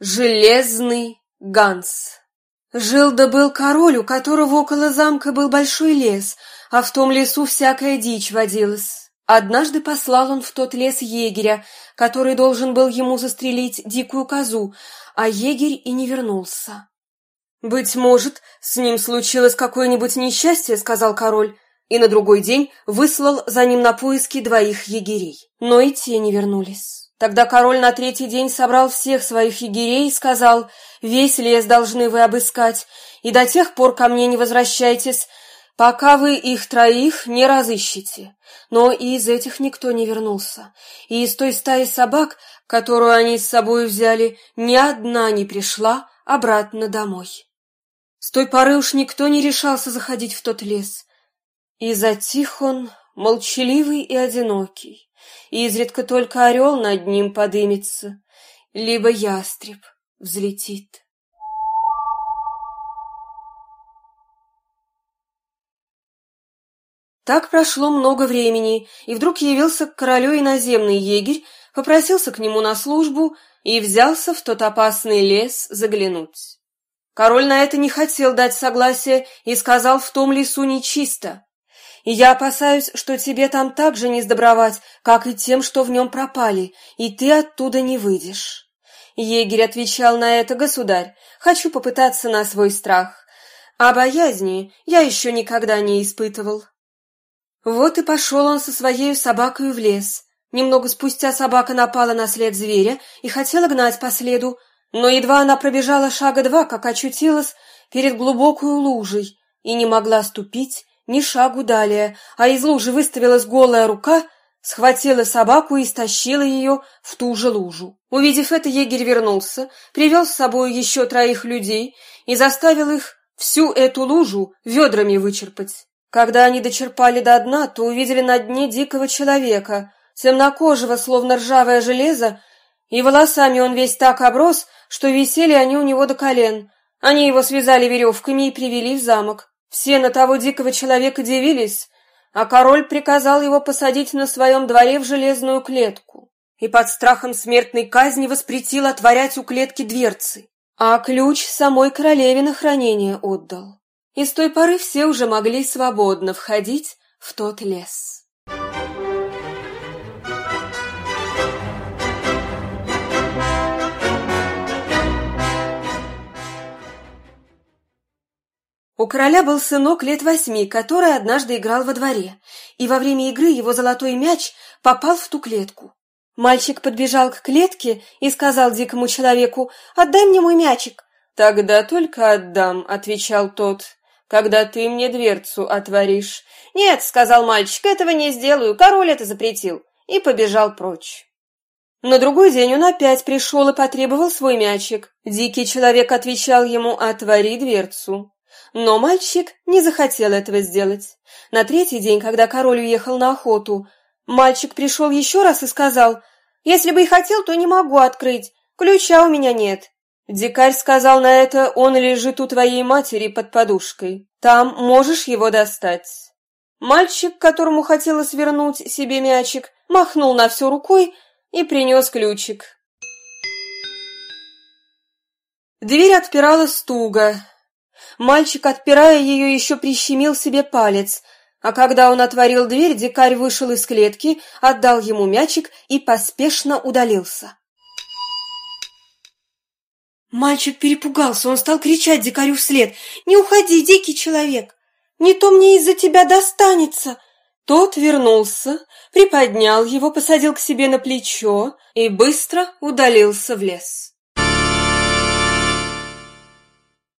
Железный Ганс Жил да был король, у которого около замка был большой лес, а в том лесу всякая дичь водилась. Однажды послал он в тот лес егеря, который должен был ему застрелить дикую козу, а егерь и не вернулся. «Быть может, с ним случилось какое-нибудь несчастье», — сказал король, и на другой день выслал за ним на поиски двоих егерей. Но и те не вернулись. Тогда король на третий день собрал всех своих егерей и сказал, «Весь лес должны вы обыскать, и до тех пор ко мне не возвращайтесь, пока вы их троих не разыщете». Но и из этих никто не вернулся, и из той стаи собак, которую они с собой взяли, ни одна не пришла обратно домой. С той поры уж никто не решался заходить в тот лес, и затих он, молчаливый и одинокий изредка только орел над ним подымется, либо ястреб взлетит. Так прошло много времени, и вдруг явился к королю иноземный егерь, попросился к нему на службу и взялся в тот опасный лес заглянуть. Король на это не хотел дать согласия и сказал, в том лесу нечисто и я опасаюсь, что тебе там так же не сдобровать, как и тем, что в нем пропали, и ты оттуда не выйдешь». Егерь отвечал на это, «Государь, хочу попытаться на свой страх, а боязни я еще никогда не испытывал». Вот и пошел он со своей собакой в лес. Немного спустя собака напала на след зверя и хотела гнать по следу, но едва она пробежала шага два, как очутилась перед глубокой лужей и не могла ступить, ни шагу далее, а из лужи выставилась голая рука, схватила собаку и стащила ее в ту же лужу. Увидев это, егерь вернулся, привел с собой еще троих людей и заставил их всю эту лужу ведрами вычерпать. Когда они дочерпали до дна, то увидели на дне дикого человека, темнокожего, словно ржавое железо, и волосами он весь так оброс, что висели они у него до колен. Они его связали веревками и привели в замок. Все на того дикого человека дивились, а король приказал его посадить на своем дворе в железную клетку и под страхом смертной казни воспретил отворять у клетки дверцы, а ключ самой королеве на хранение отдал. И с той поры все уже могли свободно входить в тот лес. У короля был сынок лет восьми, который однажды играл во дворе, и во время игры его золотой мяч попал в ту клетку. Мальчик подбежал к клетке и сказал дикому человеку «Отдай мне мой мячик». «Тогда только отдам», — отвечал тот, — «когда ты мне дверцу отворишь». «Нет», — сказал мальчик, — «этого не сделаю, король это запретил», и побежал прочь. На другой день он опять пришел и потребовал свой мячик. Дикий человек отвечал ему «Отвори дверцу». Но мальчик не захотел этого сделать. На третий день, когда король уехал на охоту, мальчик пришел еще раз и сказал, «Если бы и хотел, то не могу открыть, ключа у меня нет». Дикарь сказал на это, «Он лежит у твоей матери под подушкой, там можешь его достать». Мальчик, которому хотелось вернуть себе мячик, махнул на все рукой и принес ключик. Дверь отпиралась туго, Мальчик, отпирая ее, еще прищемил себе палец, а когда он отворил дверь, дикарь вышел из клетки, отдал ему мячик и поспешно удалился. Мальчик перепугался, он стал кричать дикарю вслед. «Не уходи, дикий человек! Не то мне из-за тебя достанется!» Тот вернулся, приподнял его, посадил к себе на плечо и быстро удалился в лес.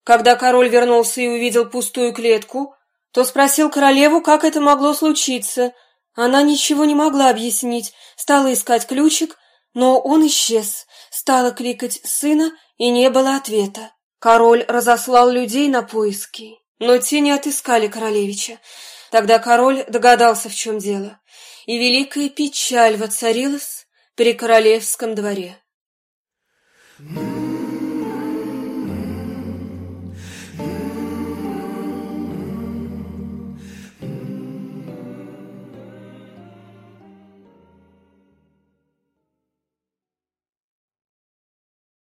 Когда король вернулся и увидел пустую клетку, то спросил королеву, как это могло случиться. Она ничего не могла объяснить, стала искать ключик, но он исчез, стала кликать сына, и не было ответа. Король разослал людей на поиски, но те не отыскали королевича. Тогда король догадался, в чем дело, и великая печаль воцарилась при королевском дворе. Mm-hmm.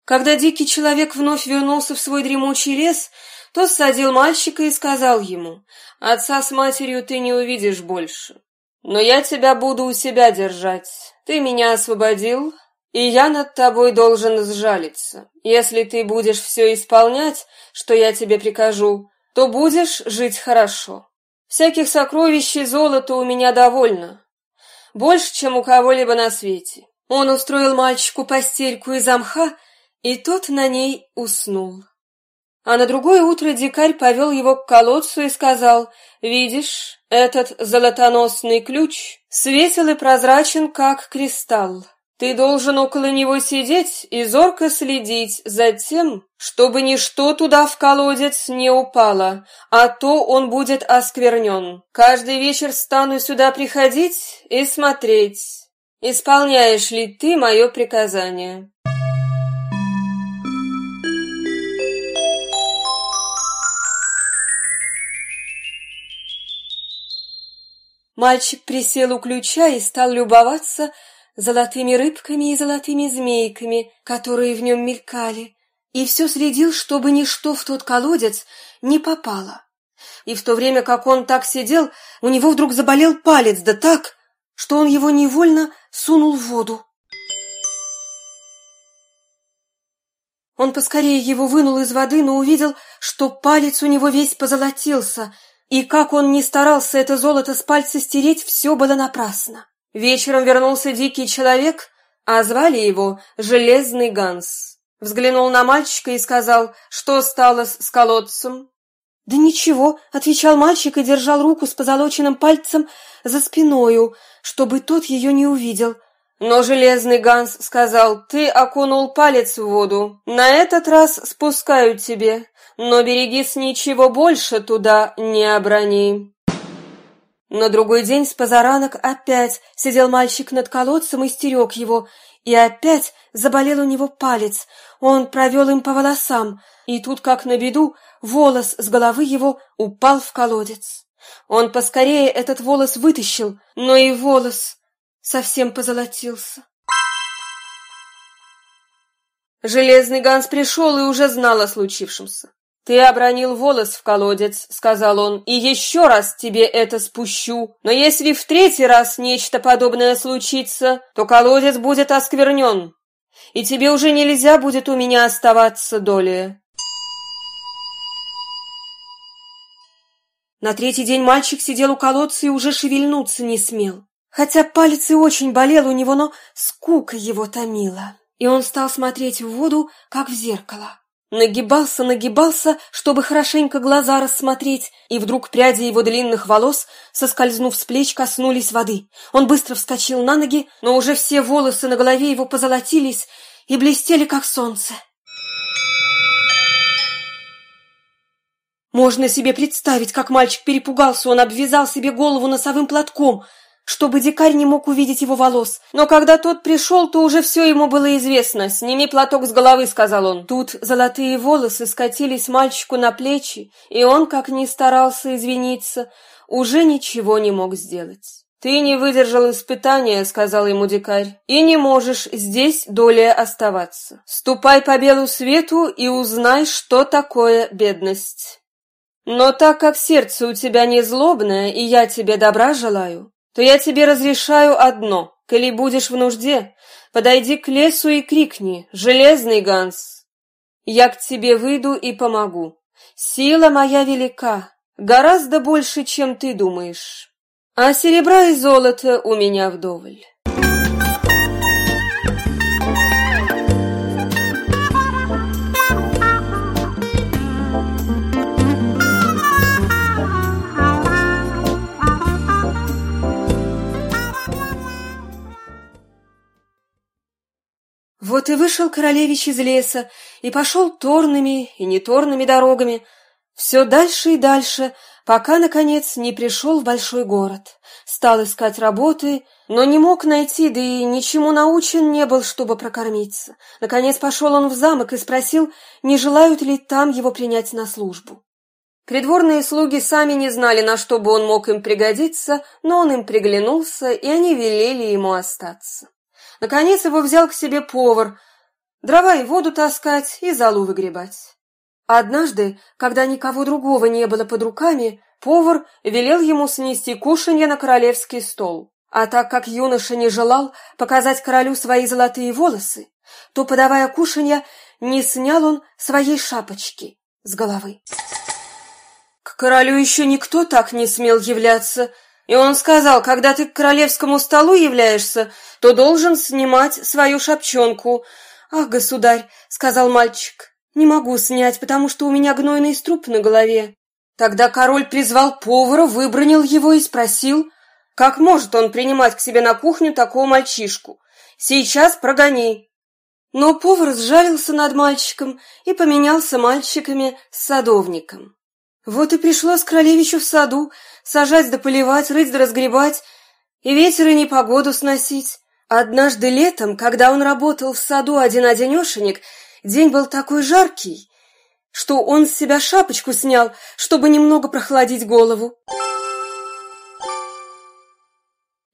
Когда дикий человек вновь вернулся в свой дремучий лес, то садил мальчика и сказал ему, «Отца с матерью ты не увидишь больше, но я тебя буду у себя держать. Ты меня освободил, и я над тобой должен сжалиться. Если ты будешь все исполнять, что я тебе прикажу, то будешь жить хорошо. Всяких сокровищ и золота у меня довольно, больше, чем у кого-либо на свете». Он устроил мальчику постельку из мха и тот на ней уснул. А на другое утро дикарь повел его к колодцу и сказал, «Видишь, этот золотоносный ключ светел и прозрачен, как кристалл. Ты должен около него сидеть и зорко следить за тем, чтобы ничто туда в колодец не упало, а то он будет осквернен. Каждый вечер стану сюда приходить и смотреть, исполняешь ли ты мое приказание». Мальчик присел у ключа и стал любоваться золотыми рыбками и золотыми змейками, которые в нем мелькали, и все следил, чтобы ничто в тот колодец не попало. И в то время, как он так сидел, у него вдруг заболел палец, да так, что он его невольно сунул в воду. Он поскорее его вынул из воды, но увидел, что палец у него весь позолотился — и как он ни старался это золото с пальца стереть, все было напрасно. Вечером вернулся дикий человек, а звали его Железный Ганс. Взглянул на мальчика и сказал, что стало с колодцем. «Да ничего», — отвечал мальчик и держал руку с позолоченным пальцем за спиною, чтобы тот ее не увидел. Но Железный Ганс сказал, «Ты окунул палец в воду. На этот раз спускаю тебе но берегись ничего больше туда не оброни. На другой день с позаранок опять сидел мальчик над колодцем и стерег его, и опять заболел у него палец. Он провел им по волосам, и тут, как на беду, волос с головы его упал в колодец. Он поскорее этот волос вытащил, но и волос совсем позолотился. Железный Ганс пришел и уже знал о случившемся. «Ты обронил волос в колодец», — сказал он, — «и еще раз тебе это спущу. Но если в третий раз нечто подобное случится, то колодец будет осквернен, и тебе уже нельзя будет у меня оставаться долее». На третий день мальчик сидел у колодца и уже шевельнуться не смел. Хотя палец и очень болел у него, но скука его томила, и он стал смотреть в воду, как в зеркало. Нагибался, нагибался, чтобы хорошенько глаза рассмотреть, и вдруг пряди его длинных волос, соскользнув с плеч, коснулись воды. Он быстро вскочил на ноги, но уже все волосы на голове его позолотились и блестели, как солнце. Можно себе представить, как мальчик перепугался, он обвязал себе голову носовым платком — чтобы дикарь не мог увидеть его волос. Но когда тот пришел, то уже все ему было известно. «Сними платок с головы», — сказал он. Тут золотые волосы скатились мальчику на плечи, и он, как ни старался извиниться, уже ничего не мог сделать. «Ты не выдержал испытания», — сказал ему дикарь, — «и не можешь здесь долее оставаться. Ступай по белу свету и узнай, что такое бедность. Но так как сердце у тебя не злобное, и я тебе добра желаю, то я тебе разрешаю одно. Коли будешь в нужде, подойди к лесу и крикни «Железный Ганс!» Я к тебе выйду и помогу. Сила моя велика, гораздо больше, чем ты думаешь. А серебра и золота у меня вдоволь. Вот и вышел королевич из леса и пошел торными и неторными дорогами, все дальше и дальше, пока, наконец, не пришел в большой город. Стал искать работы, но не мог найти, да и ничему научен не был, чтобы прокормиться. Наконец пошел он в замок и спросил, не желают ли там его принять на службу. Придворные слуги сами не знали, на что бы он мог им пригодиться, но он им приглянулся, и они велели ему остаться. Наконец его взял к себе повар, дрова и воду таскать, и залу выгребать. Однажды, когда никого другого не было под руками, повар велел ему снести кушанье на королевский стол. А так как юноша не желал показать королю свои золотые волосы, то, подавая кушанье, не снял он своей шапочки с головы. К королю еще никто так не смел являться, и он сказал, когда ты к королевскому столу являешься, то должен снимать свою шапчонку. «Ах, государь», — сказал мальчик, — «не могу снять, потому что у меня гнойный струп на голове». Тогда король призвал повара, выбронил его и спросил, как может он принимать к себе на кухню такого мальчишку. «Сейчас прогони». Но повар сжалился над мальчиком и поменялся мальчиками с садовником. Вот и пришлось королевичу в саду сажать да поливать, рыть да разгребать, и ветер и непогоду сносить. Однажды летом, когда он работал в саду один-одинешенек, день был такой жаркий, что он с себя шапочку снял, чтобы немного прохладить голову.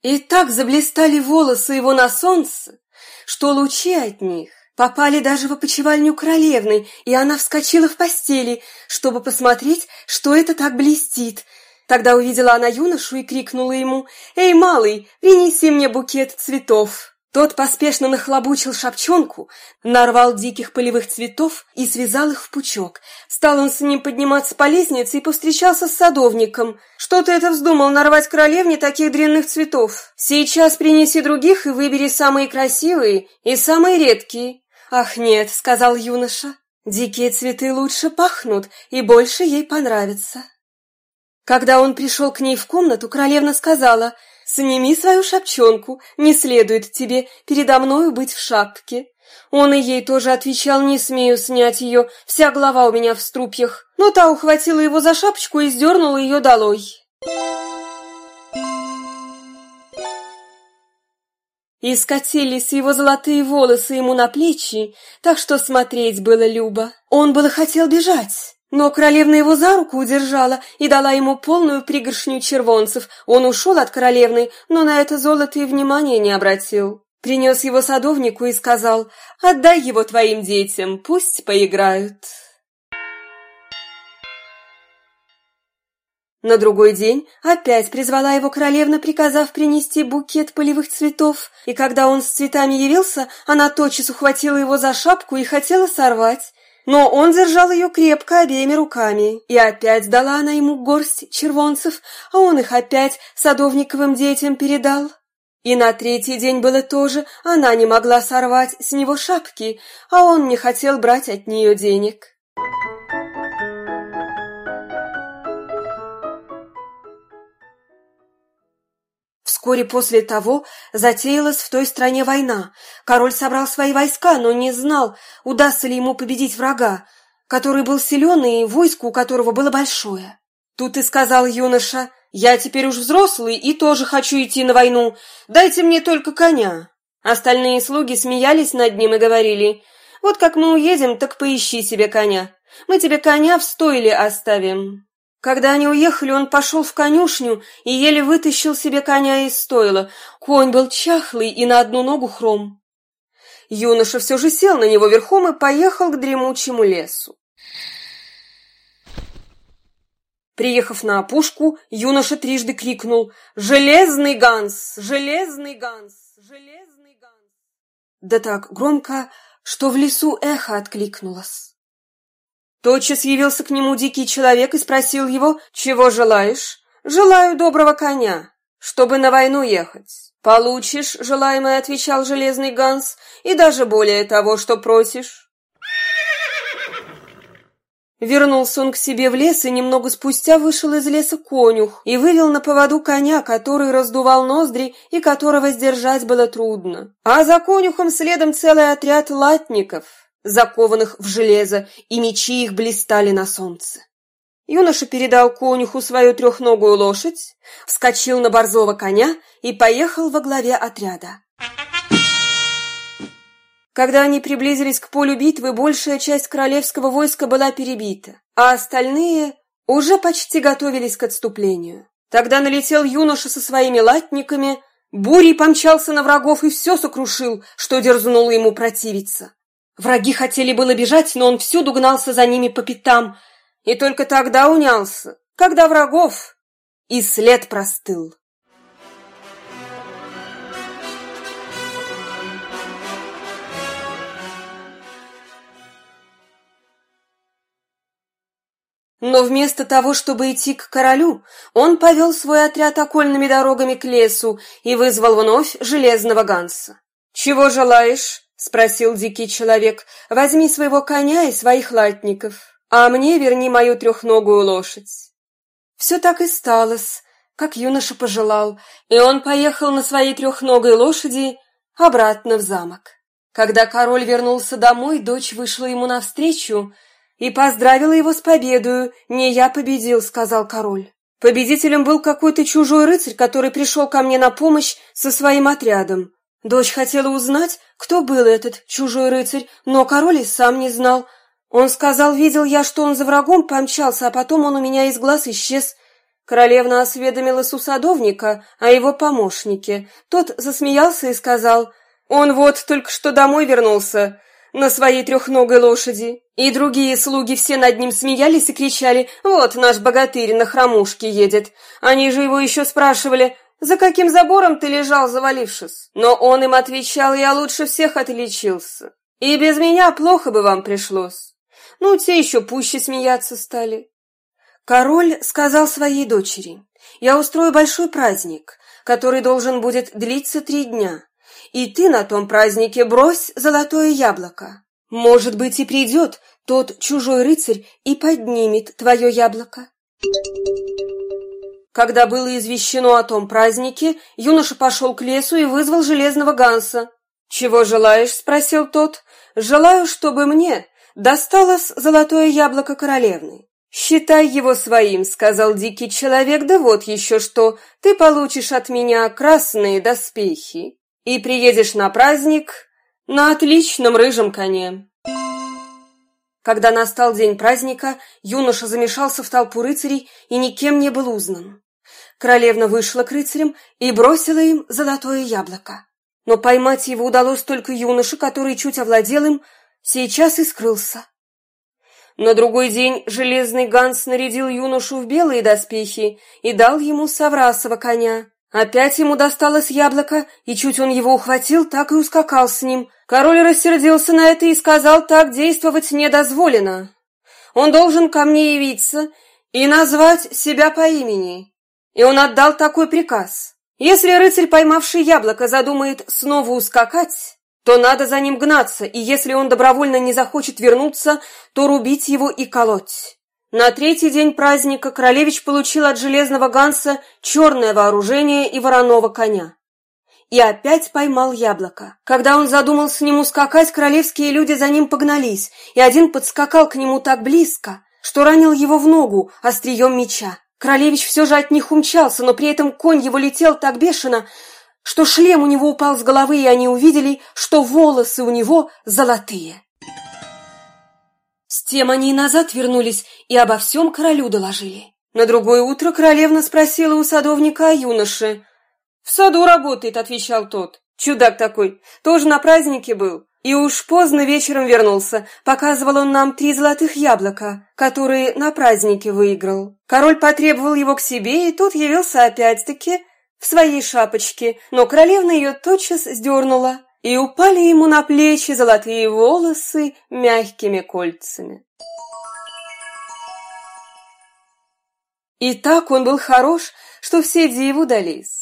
И так заблистали волосы его на солнце, что лучи от них попали даже в опочивальню королевны, и она вскочила в постели, чтобы посмотреть, что это так блестит. Тогда увидела она юношу и крикнула ему «Эй, малый, принеси мне букет цветов!» Тот поспешно нахлобучил шапчонку, нарвал диких полевых цветов и связал их в пучок. Стал он с ним подниматься по лестнице и повстречался с садовником. «Что ты это вздумал нарвать королевне таких дрянных цветов? Сейчас принеси других и выбери самые красивые и самые редкие». «Ах, нет», — сказал юноша, — «дикие цветы лучше пахнут и больше ей понравятся». Когда он пришел к ней в комнату, королевна сказала — Сними свою шапчонку, не следует тебе передо мною быть в шапке. Он и ей тоже отвечал, не смею снять ее, вся голова у меня в струпьях. Но та ухватила его за шапочку и сдернула ее долой. И скатились его золотые волосы ему на плечи, так что смотреть было любо. Он было хотел бежать, но королевна его за руку удержала и дала ему полную пригоршню червонцев. Он ушел от королевны, но на это золото и внимания не обратил. Принес его садовнику и сказал, «Отдай его твоим детям, пусть поиграют». На другой день опять призвала его королевна, приказав принести букет полевых цветов, и когда он с цветами явился, она тотчас ухватила его за шапку и хотела сорвать. Но он держал ее крепко обеими руками, и опять дала она ему горсть червонцев, а он их опять садовниковым детям передал. И на третий день было тоже, она не могла сорвать с него шапки, а он не хотел брать от нее денег. Вскоре после того затеялась в той стране война. Король собрал свои войска, но не знал, удастся ли ему победить врага, который был силен и войско у которого было большое. Тут и сказал юноша, «Я теперь уж взрослый и тоже хочу идти на войну. Дайте мне только коня». Остальные слуги смеялись над ним и говорили, «Вот как мы уедем, так поищи себе коня. Мы тебе коня в стойле оставим». Когда они уехали, он пошел в конюшню и еле вытащил себе коня из стойла. Конь был чахлый и на одну ногу хром. Юноша все же сел на него верхом и поехал к дремучему лесу. Приехав на опушку, юноша трижды крикнул «Железный ганс! Железный ганс! Железный ганс!» Да так громко, что в лесу эхо откликнулось. Тотчас явился к нему дикий человек и спросил его, «Чего желаешь?» «Желаю доброго коня, чтобы на войну ехать». «Получишь, желаемое», — отвечал железный Ганс, «и даже более того, что просишь». Вернулся он к себе в лес и немного спустя вышел из леса конюх и вывел на поводу коня, который раздувал ноздри и которого сдержать было трудно. А за конюхом следом целый отряд латников — закованных в железо, и мечи их блистали на солнце. Юноша передал конюху свою трехногую лошадь, вскочил на борзого коня и поехал во главе отряда. Когда они приблизились к полю битвы, большая часть королевского войска была перебита, а остальные уже почти готовились к отступлению. Тогда налетел юноша со своими латниками, бурей помчался на врагов и все сокрушил, что дерзнуло ему противиться. Враги хотели было бежать, но он всюду гнался за ними по пятам, и только тогда унялся, когда врагов и след простыл. Но вместо того, чтобы идти к королю, он повел свой отряд окольными дорогами к лесу и вызвал вновь железного ганса. «Чего желаешь?» — спросил дикий человек. «Возьми своего коня и своих латников, а мне верни мою трехногую лошадь». Все так и сталось, как юноша пожелал, и он поехал на своей трехногой лошади обратно в замок. Когда король вернулся домой, дочь вышла ему навстречу и поздравила его с победою. «Не я победил», — сказал король. Победителем был какой-то чужой рыцарь, который пришел ко мне на помощь со своим отрядом. Дочь хотела узнать, кто был этот чужой рыцарь, но король и сам не знал. Он сказал, видел я, что он за врагом помчался, а потом он у меня из глаз исчез. Королевна осведомилась у садовника о его помощнике. Тот засмеялся и сказал, «Он вот только что домой вернулся на своей трехногой лошади. И другие слуги все над ним смеялись и кричали «Вот наш богатырь на хромушке едет». Они же его еще спрашивали «За каким забором ты лежал, завалившись?» Но он им отвечал «Я лучше всех отличился. И без меня плохо бы вам пришлось». Ну, те еще пуще смеяться стали. Король сказал своей дочери «Я устрою большой праздник, который должен будет длиться три дня и ты на том празднике брось золотое яблоко. Может быть, и придет тот чужой рыцарь и поднимет твое яблоко. Когда было извещено о том празднике, юноша пошел к лесу и вызвал железного ганса. «Чего желаешь?» — спросил тот. «Желаю, чтобы мне досталось золотое яблоко королевны». «Считай его своим», — сказал дикий человек, «да вот еще что, ты получишь от меня красные доспехи» и приедешь на праздник на отличном рыжем коне. Когда настал день праздника, юноша замешался в толпу рыцарей и никем не был узнан. Королевна вышла к рыцарям и бросила им золотое яблоко. Но поймать его удалось только юноше, который чуть овладел им, сейчас и скрылся. На другой день железный Ганс нарядил юношу в белые доспехи и дал ему Саврасова коня. Опять ему досталось яблоко, и чуть он его ухватил, так и ускакал с ним. Король рассердился на это и сказал, так действовать не дозволено. Он должен ко мне явиться и назвать себя по имени. И он отдал такой приказ. Если рыцарь, поймавший яблоко, задумает снова ускакать, то надо за ним гнаться, и если он добровольно не захочет вернуться, то рубить его и колоть. На третий день праздника королевич получил от железного ганса черное вооружение и вороного коня. И опять поймал яблоко. Когда он задумал с ним ускакать, королевские люди за ним погнались, и один подскакал к нему так близко, что ранил его в ногу острием меча. Королевич все же от них умчался, но при этом конь его летел так бешено, что шлем у него упал с головы, и они увидели, что волосы у него золотые. С тем они и назад вернулись и обо всем королю доложили. На другое утро королевна спросила у садовника о юноше. «В саду работает», — отвечал тот. «Чудак такой, тоже на празднике был. И уж поздно вечером вернулся. Показывал он нам три золотых яблока, которые на празднике выиграл. Король потребовал его к себе, и тут явился опять-таки в своей шапочке, но королевна ее тотчас сдернула и упали ему на плечи золотые волосы мягкими кольцами. И так он был хорош, что все диву дались.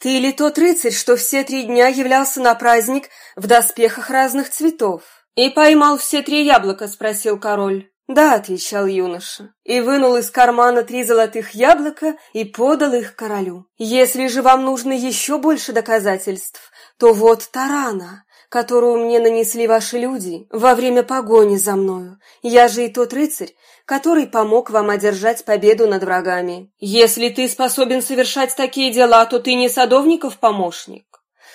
Ты ли тот рыцарь, что все три дня являлся на праздник в доспехах разных цветов? И поймал все три яблока, спросил король. «Да», — отвечал юноша, и вынул из кармана три золотых яблока и подал их королю. «Если же вам нужно еще больше доказательств, то вот тарана, которую мне нанесли ваши люди во время погони за мною. Я же и тот рыцарь, который помог вам одержать победу над врагами. Если ты способен совершать такие дела, то ты не садовников помощник.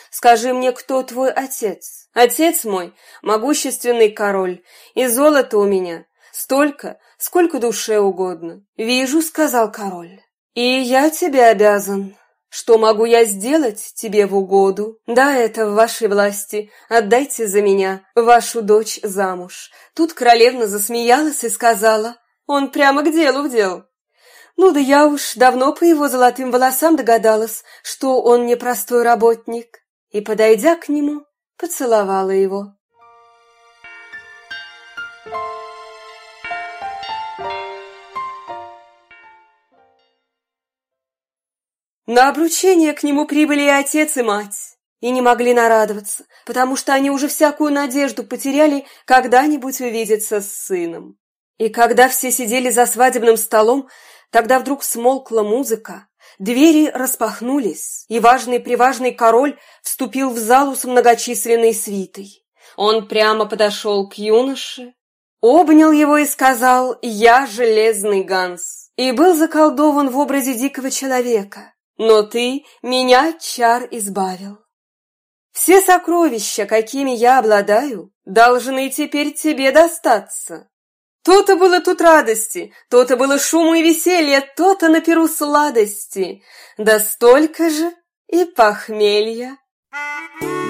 Скажи мне, кто твой отец? Отец мой — могущественный король, и золото у меня столько, сколько душе угодно. Вижу, — сказал король, — и я тебе обязан Что могу я сделать тебе в угоду? Да, это в вашей власти. Отдайте за меня вашу дочь замуж. Тут королевна засмеялась и сказала, он прямо к делу вдел. Ну да я уж давно по его золотым волосам догадалась, что он не простой работник. И, подойдя к нему, поцеловала его. На обручение к нему прибыли и отец, и мать, и не могли нарадоваться, потому что они уже всякую надежду потеряли когда-нибудь увидеться с сыном. И когда все сидели за свадебным столом, тогда вдруг смолкла музыка, двери распахнулись, и важный-приважный король вступил в залу с многочисленной свитой. Он прямо подошел к юноше, обнял его и сказал «Я железный Ганс», и был заколдован в образе дикого человека но ты меня чар избавил. Все сокровища, какими я обладаю, должны теперь тебе достаться. То-то было тут радости, то-то было шума и веселья, то-то на перу сладости, да столько же и похмелья. Thank you.